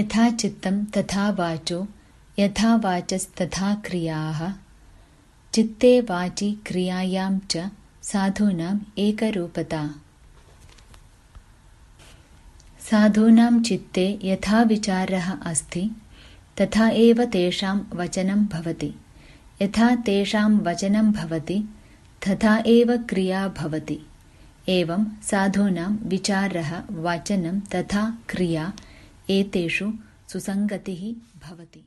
यथा चित्तं तथा वाचो यथा वाचस्तथा क्रियाः। चित्ते वाचि क्रियायां च साधूनाम् एकरूपता। साधूनां चित्ते यथा विचारः अस्ति तथा एव तेषां वचनं भवति। यथा तेषां वचनं भवति तथा एव क्रिया भवति। एवं साधूनां विचारः वचनं तथा क्रिया एतेषु सुसङ्गतिः भवति